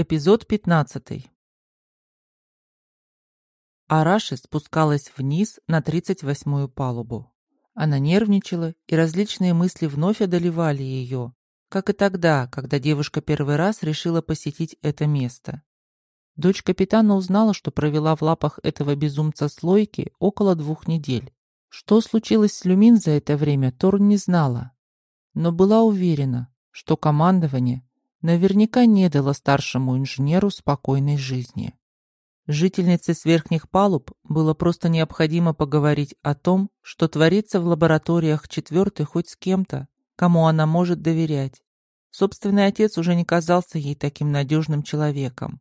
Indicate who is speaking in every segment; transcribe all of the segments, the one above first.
Speaker 1: Эпизод 15. Араши спускалась вниз на 38-ю палубу. Она нервничала, и различные мысли вновь одолевали ее, как и тогда, когда девушка первый раз решила посетить это место. Дочь капитана узнала, что провела в лапах этого безумца слойки около двух недель. Что случилось с Люмин за это время, Торн не знала, но была уверена, что командование наверняка не дало старшему инженеру спокойной жизни. Жительнице с верхних палуб было просто необходимо поговорить о том, что творится в лабораториях четвертой хоть с кем-то, кому она может доверять. Собственный отец уже не казался ей таким надежным человеком.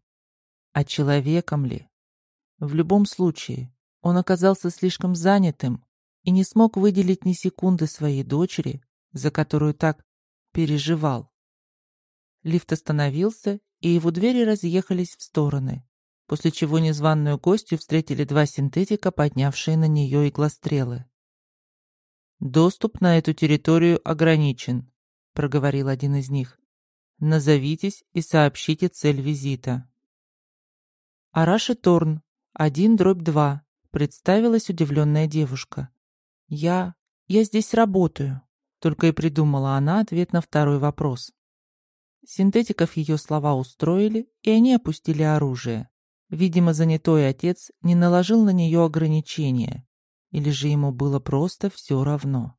Speaker 1: А человеком ли? В любом случае, он оказался слишком занятым и не смог выделить ни секунды своей дочери, за которую так переживал. Лифт остановился, и его двери разъехались в стороны, после чего незваную гостью встретили два синтетика, поднявшие на нее иглострелы. «Доступ на эту территорию ограничен», — проговорил один из них. «Назовитесь и сообщите цель визита». «Араши Торн, один дробь два», — представилась удивленная девушка. «Я... я здесь работаю», — только и придумала она ответ на второй вопрос. Синтетиков ее слова устроили, и они опустили оружие. Видимо, занятой отец не наложил на нее ограничения, или же ему было просто все равно.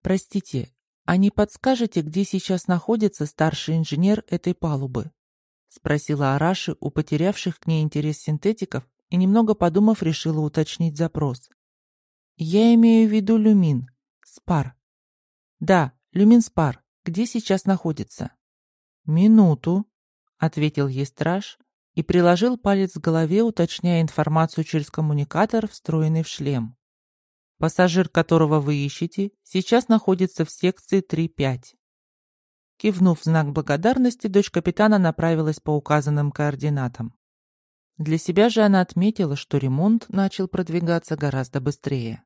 Speaker 1: «Простите, а не подскажете, где сейчас находится старший инженер этой палубы?» — спросила Араши у потерявших к ней интерес синтетиков и, немного подумав, решила уточнить запрос. «Я имею в виду люмин. Спар». «Да, люмин Спар. Где сейчас находится?» «Минуту», — ответил ей страж и приложил палец к голове, уточняя информацию через коммуникатор, встроенный в шлем. «Пассажир, которого вы ищете, сейчас находится в секции 3.5». Кивнув в знак благодарности, дочь капитана направилась по указанным координатам. Для себя же она отметила, что ремонт начал продвигаться гораздо быстрее.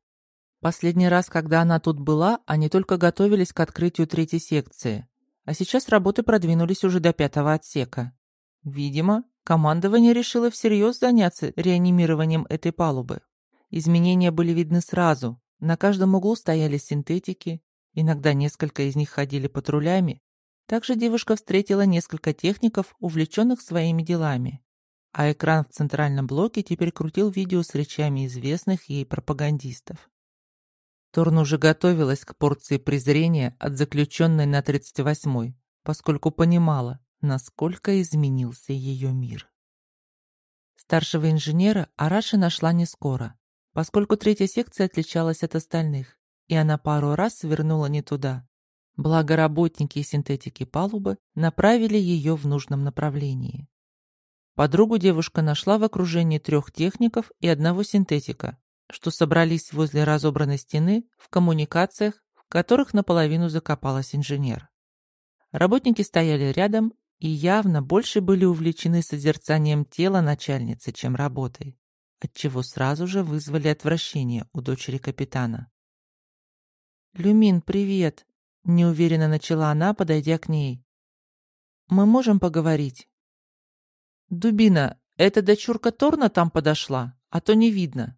Speaker 1: Последний раз, когда она тут была, они только готовились к открытию третьей секции, а сейчас работы продвинулись уже до пятого отсека. Видимо, командование решило всерьез заняться реанимированием этой палубы. Изменения были видны сразу. На каждом углу стояли синтетики, иногда несколько из них ходили патрулями. Также девушка встретила несколько техников, увлеченных своими делами. А экран в центральном блоке теперь крутил видео с речами известных ей пропагандистов. Торн уже готовилась к порции презрения от заключенной на 38-й, поскольку понимала, насколько изменился ее мир. Старшего инженера Араши нашла не скоро, поскольку третья секция отличалась от остальных, и она пару раз свернула не туда. Благо работники и синтетики палубы направили ее в нужном направлении. Подругу девушка нашла в окружении трех техников и одного синтетика, что собрались возле разобранной стены в коммуникациях, в которых наполовину закопалась инженер. Работники стояли рядом и явно больше были увлечены созерцанием тела начальницы, чем работой, отчего сразу же вызвали отвращение у дочери капитана. «Люмин, привет!» — неуверенно начала она, подойдя к ней. «Мы можем поговорить?» «Дубина, эта дочурка Торна там подошла, а то не видно»,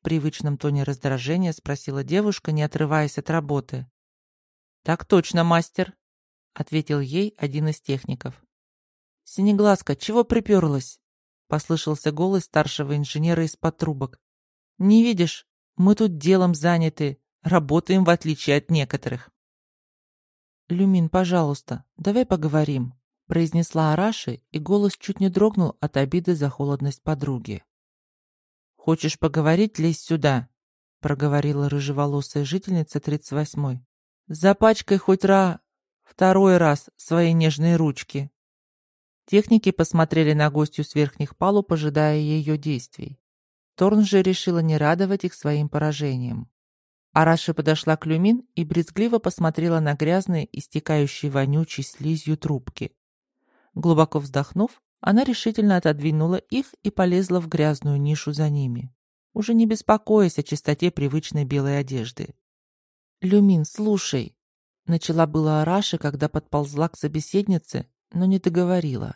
Speaker 1: привычном тоне раздражения спросила девушка, не отрываясь от работы. «Так точно, мастер», — ответил ей один из техников. «Синеглазка, чего приперлась?» — послышался голос старшего инженера из-под трубок. «Не видишь, мы тут делом заняты, работаем в отличие от некоторых». «Люмин, пожалуйста, давай поговорим», — произнесла Араши, и голос чуть не дрогнул от обиды за холодность подруги. «Хочешь поговорить, лезь сюда», — проговорила рыжеволосая жительница 38-й. «Запачкай хоть ра... второй раз свои нежные ручки». Техники посмотрели на гостью с верхних палуб, ожидая ее действий. Торн же решила не радовать их своим поражением. Араши подошла к Люмин и брезгливо посмотрела на грязные, истекающие вонючей слизью трубки. Глубоко вздохнув, она решительно отодвинула их и полезла в грязную нишу за ними, уже не беспокоясь о чистоте привычной белой одежды. «Люмин, слушай!» Начала была Араша, когда подползла к собеседнице, но не договорила.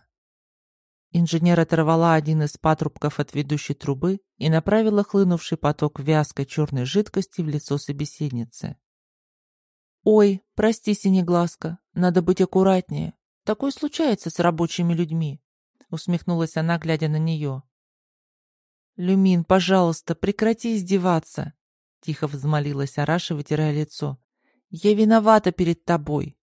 Speaker 1: Инженер оторвала один из патрубков от ведущей трубы и направила хлынувший поток вязкой черной жидкости в лицо собеседницы. «Ой, прости, Синеглазка, надо быть аккуратнее. Такое случается с рабочими людьми», — усмехнулась она, глядя на нее. «Люмин, пожалуйста, прекрати издеваться», — тихо взмолилась Араша, вытирая лицо. «Я виновата перед тобой».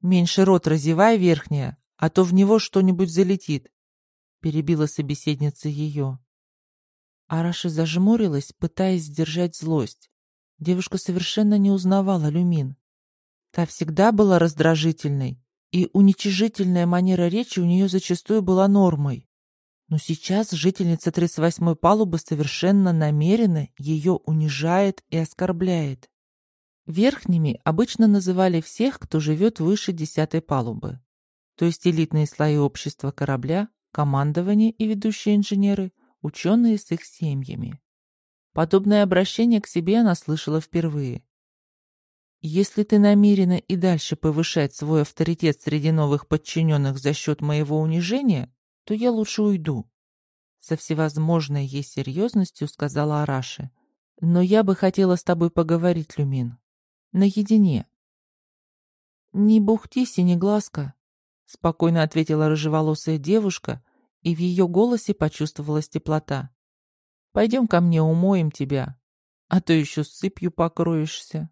Speaker 1: «Меньше рот разевай, верхняя, а то в него что-нибудь залетит», — перебила собеседница ее. Араша зажмурилась, пытаясь сдержать злость. Девушка совершенно не узнавала Люмин. Та всегда была раздражительной, и уничижительная манера речи у нее зачастую была нормой. Но сейчас жительница 38-й палубы совершенно намеренно ее унижает и оскорбляет. Верхними обычно называли всех, кто живет выше десятой палубы, то есть элитные слои общества корабля, командование и ведущие инженеры, ученые с их семьями. Подобное обращение к себе она слышала впервые. «Если ты намерена и дальше повышать свой авторитет среди новых подчиненных за счет моего унижения, то я лучше уйду», — со всевозможной ей серьезностью сказала Араши. «Но я бы хотела с тобой поговорить, Люмин. Наедине». «Не бухти, синеглазка», — спокойно ответила рыжеволосая девушка, и в ее голосе почувствовалась теплота. Пойдем ко мне, умоем тебя, а то еще сыпью покроешься.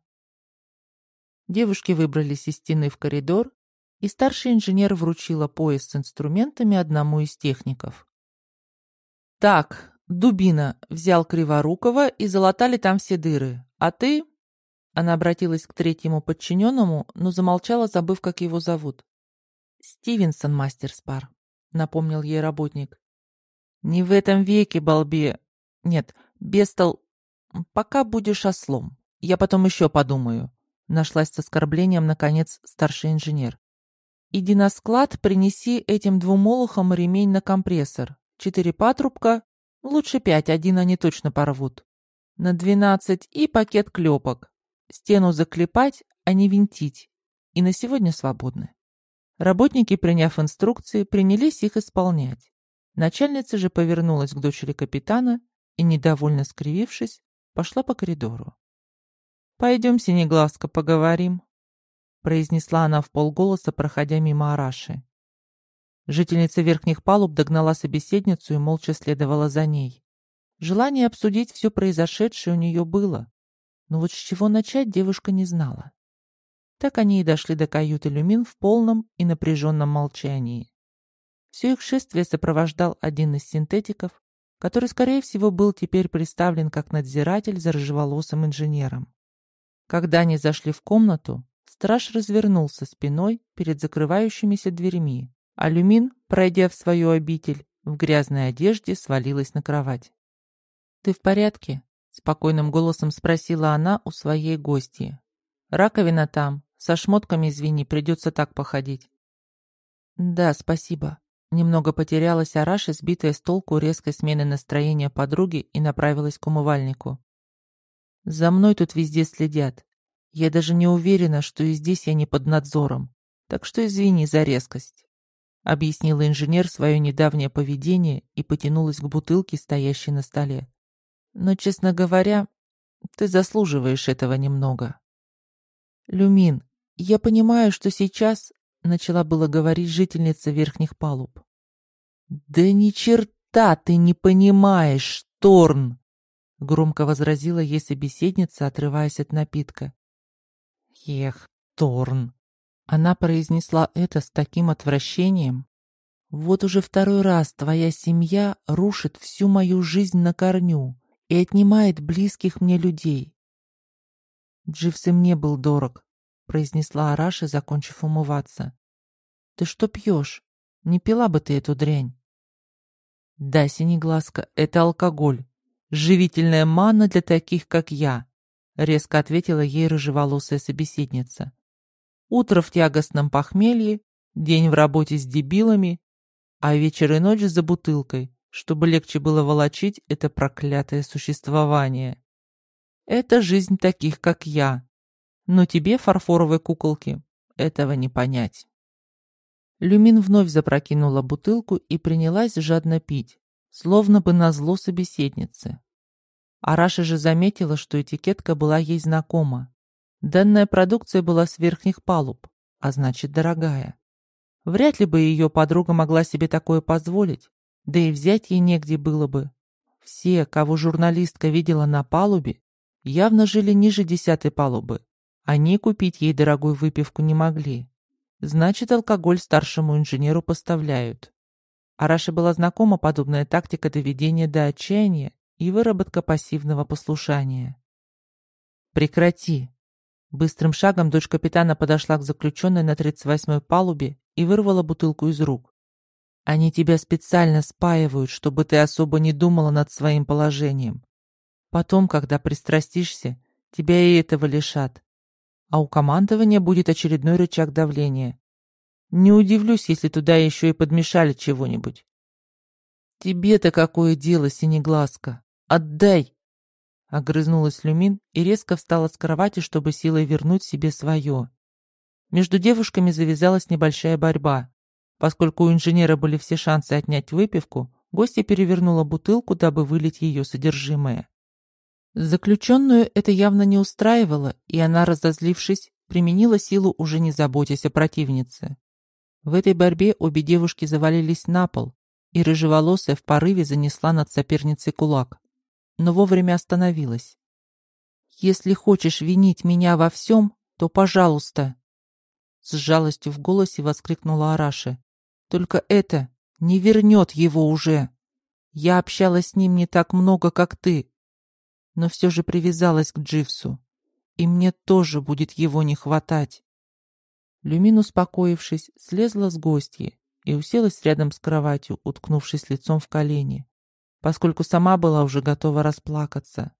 Speaker 1: Девушки выбрались из стены в коридор, и старший инженер вручила пояс с инструментами одному из техников. «Так, Дубина взял Криворукова и залатали там все дыры, а ты...» Она обратилась к третьему подчиненному, но замолчала, забыв, как его зовут. «Стивенсон, мастер Спар», — напомнил ей работник. «Не в этом веке, балбе, нет, Бестол, пока будешь ослом. Я потом еще подумаю. Нашлась с оскорблением, наконец, старший инженер. Иди на склад, принеси этим двум молохам ремень на компрессор. Четыре патрубка, лучше пять, один они точно порвут. На двенадцать и пакет клепок. Стену заклепать, а не винтить. И на сегодня свободны. Работники, приняв инструкции, принялись их исполнять. Начальница же повернулась к дочери капитана и, недовольно скривившись, пошла по коридору. «Пойдем, Синеглазка, поговорим», — произнесла она в полголоса, проходя мимо Араши. Жительница верхних палуб догнала собеседницу и молча следовала за ней. Желание обсудить все произошедшее у нее было, но вот с чего начать девушка не знала. Так они и дошли до каюты Люмин в полном и напряженном молчании. Все их шествие сопровождал один из синтетиков, который, скорее всего, был теперь представлен как надзиратель за рыжеволосым инженером. Когда они зашли в комнату, страж развернулся спиной перед закрывающимися дверьми, а Люмин, пройдя в свою обитель, в грязной одежде свалилась на кровать. «Ты в порядке?» — спокойным голосом спросила она у своей гости. «Раковина там, со шмотками, извини, придется так походить». «Да, спасибо», Немного потерялась Араша, сбитая с толку резкой смены настроения подруги, и направилась к умывальнику. «За мной тут везде следят. Я даже не уверена, что и здесь я не под надзором. Так что извини за резкость», — объяснила инженер свое недавнее поведение и потянулась к бутылке, стоящей на столе. «Но, честно говоря, ты заслуживаешь этого немного». «Люмин, я понимаю, что сейчас начала было говорить жительница верхних палуб. «Да ни черта ты не понимаешь, Торн!» Громко возразила ей собеседница, отрываясь от напитка. «Ех, Торн!» Она произнесла это с таким отвращением. «Вот уже второй раз твоя семья рушит всю мою жизнь на корню и отнимает близких мне людей. Дживс и мне был дорог, произнесла Араша, закончив умываться. «Ты что пьешь? Не пила бы ты эту дрянь». «Да, Синеглазка, это алкоголь. Живительная манна для таких, как я», — резко ответила ей рыжеволосая собеседница. «Утро в тягостном похмелье, день в работе с дебилами, а вечер и ночь за бутылкой, чтобы легче было волочить это проклятое существование. Это жизнь таких, как я, но тебе, фарфоровой куколке, этого не понять. Люмин вновь запрокинула бутылку и принялась жадно пить, словно бы назло собеседницы. Араша же заметила, что этикетка была ей знакома. Данная продукция была с верхних палуб, а значит дорогая. Вряд ли бы ее подруга могла себе такое позволить, да и взять ей негде было бы. Все, кого журналистка видела на палубе, явно жили ниже десятой палубы. Они купить ей дорогую выпивку не могли. Значит, алкоголь старшему инженеру поставляют. Араше была знакома подобная тактика доведения до отчаяния и выработка пассивного послушания. «Прекрати!» Быстрым шагом дочь капитана подошла к заключенной на 38-й палубе и вырвала бутылку из рук. «Они тебя специально спаивают, чтобы ты особо не думала над своим положением. Потом, когда пристрастишься, тебя и этого лишат. А у командования будет очередной рычаг давления. Не удивлюсь, если туда еще и подмешали чего-нибудь. Тебе-то какое дело, синеглазка? Отдай!» Огрызнулась Люмин и резко встала с кровати, чтобы силой вернуть себе свое. Между девушками завязалась небольшая борьба. Поскольку у инженера были все шансы отнять выпивку, гостья перевернула бутылку, дабы вылить ее содержимое. Заключенную это явно не устраивало, и она, разозлившись, применила силу, уже не заботясь о противнице. В этой борьбе обе девушки завалились на пол, и рыжеволосая в порыве занесла над соперницей кулак но вовремя остановилась. «Если хочешь винить меня во всем, то пожалуйста!» С жалостью в голосе воскликнула Араши. «Только это не вернет его уже. Я общалась с ним не так много, как ты, но все же привязалась к Дживсу, и мне тоже будет его не хватать». Люмин, успокоившись, слезла с гостьи и уселась рядом с кроватью, уткнувшись лицом в колени поскольку сама была уже готова расплакаться.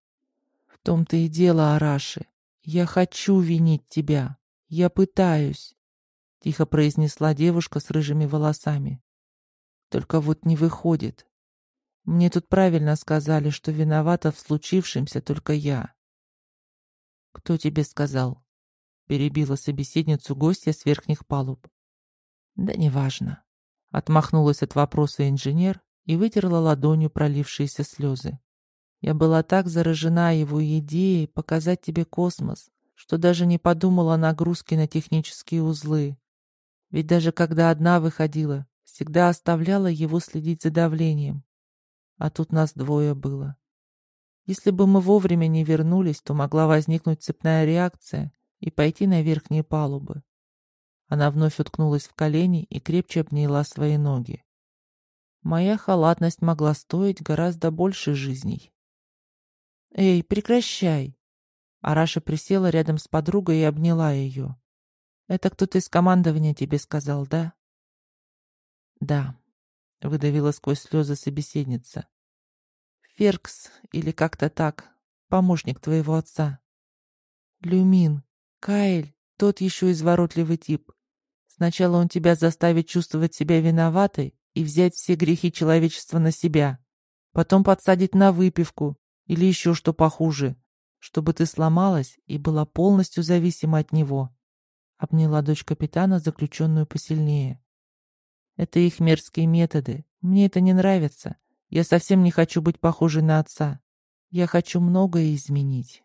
Speaker 1: В том-то и дело, Араши. Я хочу винить тебя. Я пытаюсь, — тихо произнесла девушка с рыжими волосами. Только вот не выходит. Мне тут правильно сказали, что виновата в случившемся только я. Кто тебе сказал? Перебила собеседницу гостья с верхних палуб. Да неважно. Отмахнулась от вопроса инженер и вытерла ладонью пролившиеся слезы. Я была так заражена его идеей показать тебе космос, что даже не подумала о нагрузке на технические узлы. Ведь даже когда одна выходила, всегда оставляла его следить за давлением. А тут нас двое было. Если бы мы вовремя не вернулись, то могла возникнуть цепная реакция и пойти на верхние палубы. Она вновь уткнулась в колени и крепче обняла свои ноги. Моя халатность могла стоить гораздо больше жизней. «Эй, прекращай!» Араша присела рядом с подругой и обняла ее. «Это кто-то из командования тебе сказал, да?» «Да», — выдавила сквозь слезы собеседница. «Феркс, или как-то так, помощник твоего отца». «Люмин, Каэль, тот еще изворотливый тип. Сначала он тебя заставит чувствовать себя виноватой, и взять все грехи человечества на себя. Потом подсадить на выпивку или еще что похуже, чтобы ты сломалась и была полностью зависима от него. Обняла дочь капитана, заключенную посильнее. Это их мерзкие методы. Мне это не нравится. Я совсем не хочу быть похожей на отца. Я хочу многое изменить.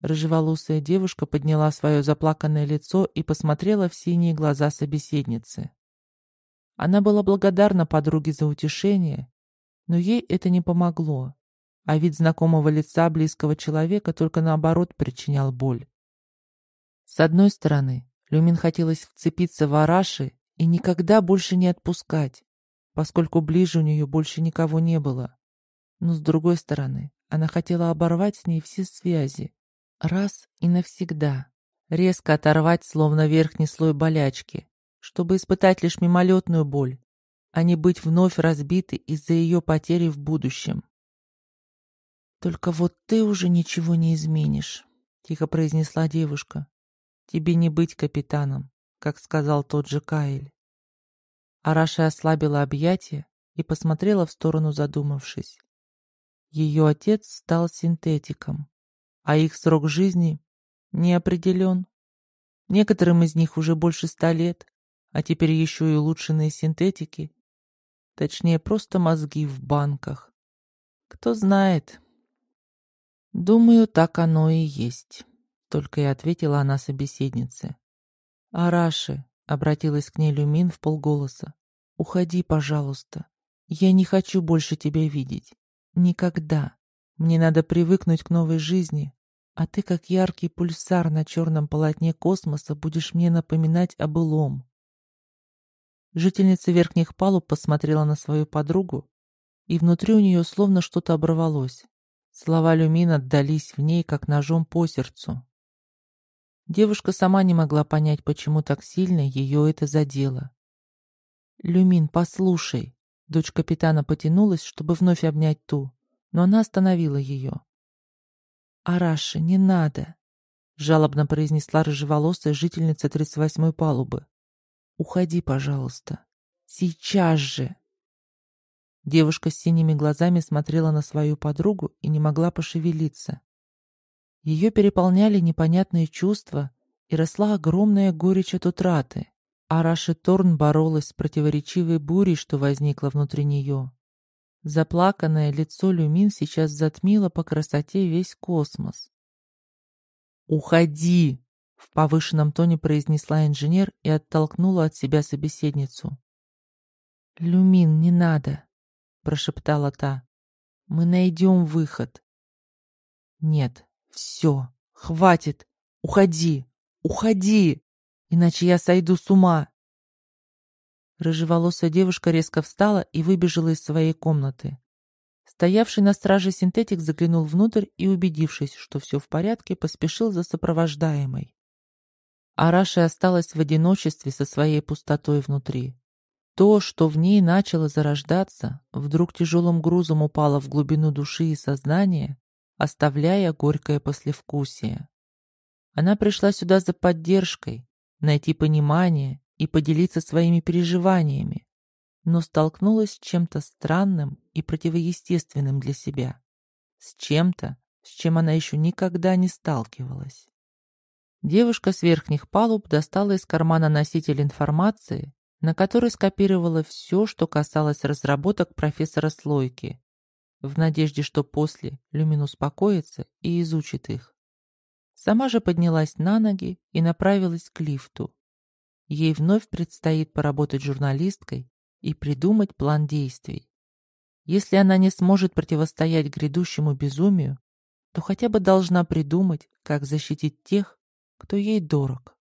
Speaker 1: Рыжеволосая девушка подняла свое заплаканное лицо и посмотрела в синие глаза собеседницы. Она была благодарна подруге за утешение, но ей это не помогло, а вид знакомого лица близкого человека только наоборот причинял боль. С одной стороны, Люмин хотелось вцепиться в Араши и никогда больше не отпускать, поскольку ближе у нее больше никого не было. Но с другой стороны, она хотела оборвать с ней все связи, раз и навсегда, резко оторвать словно верхний слой болячки, чтобы испытать лишь мимолетную боль, а не быть вновь разбитой из-за ее потери в будущем. «Только вот ты уже ничего не изменишь», — тихо произнесла девушка. «Тебе не быть капитаном», как сказал тот же Каэль. Араша ослабила объятия и посмотрела в сторону, задумавшись. Ее отец стал синтетиком, а их срок жизни не определен. Некоторым из них уже больше ста лет, а теперь еще и улучшенные синтетики. Точнее, просто мозги в банках. Кто знает. Думаю, так оно и есть. Только и ответила она собеседнице. «Араши», — обратилась к ней Люмин в полголоса, — «уходи, пожалуйста. Я не хочу больше тебя видеть. Никогда. Мне надо привыкнуть к новой жизни, а ты, как яркий пульсар на черном полотне космоса, будешь мне напоминать о былом. Жительница верхних палуб посмотрела на свою подругу, и внутри у нее словно что-то оборвалось. Слова Люмин отдались в ней, как ножом по сердцу. Девушка сама не могла понять, почему так сильно ее это задело. «Люмин, послушай!» Дочь капитана потянулась, чтобы вновь обнять ту, но она остановила ее. «Араша, не надо!» — жалобно произнесла рыжеволосая жительница 38-й палубы. «Уходи, пожалуйста. Сейчас же!» Девушка с синими глазами смотрела на свою подругу и не могла пошевелиться. Ее переполняли непонятные чувства, и росла огромная горечь от утраты. Араши Торн боролась с противоречивой бурей, что возникла внутри нее. Заплаканное лицо Люмин сейчас затмило по красоте весь космос. «Уходи!» — в повышенном тоне произнесла инженер и оттолкнула от себя собеседницу. «Люмин, не надо!» — прошептала та. «Мы найдем выход». «Нет, все, хватит! Уходи! Уходи! Иначе я сойду с ума!» Рыжеволосая девушка резко встала и выбежала из своей комнаты. Стоявший на страже синтетик заглянул внутрь и, убедившись, что все в порядке, поспешил за сопровождаемой. Араши осталась в одиночестве со своей пустотой внутри. То, что в ней начало зарождаться, вдруг тяжелым грузом упало в глубину души и сознания, оставляя горькое послевкусие. Она пришла сюда за поддержкой, найти понимание и поделиться своими переживаниями, но столкнулась с чем-то странным и противоестественным для себя, с чем-то, с чем она еще никогда не сталкивалась. Девушка с верхних палуб достала из кармана носитель информации, на который скопировала все, что касалось разработок профессора Слойки, в надежде, что после Люмин успокоится и изучит их. Сама же поднялась на ноги и направилась к лифту, Ей вновь предстоит поработать журналисткой и придумать план действий. Если она не сможет противостоять грядущему безумию, то хотя бы должна придумать, как защитить тех, кто ей дорог.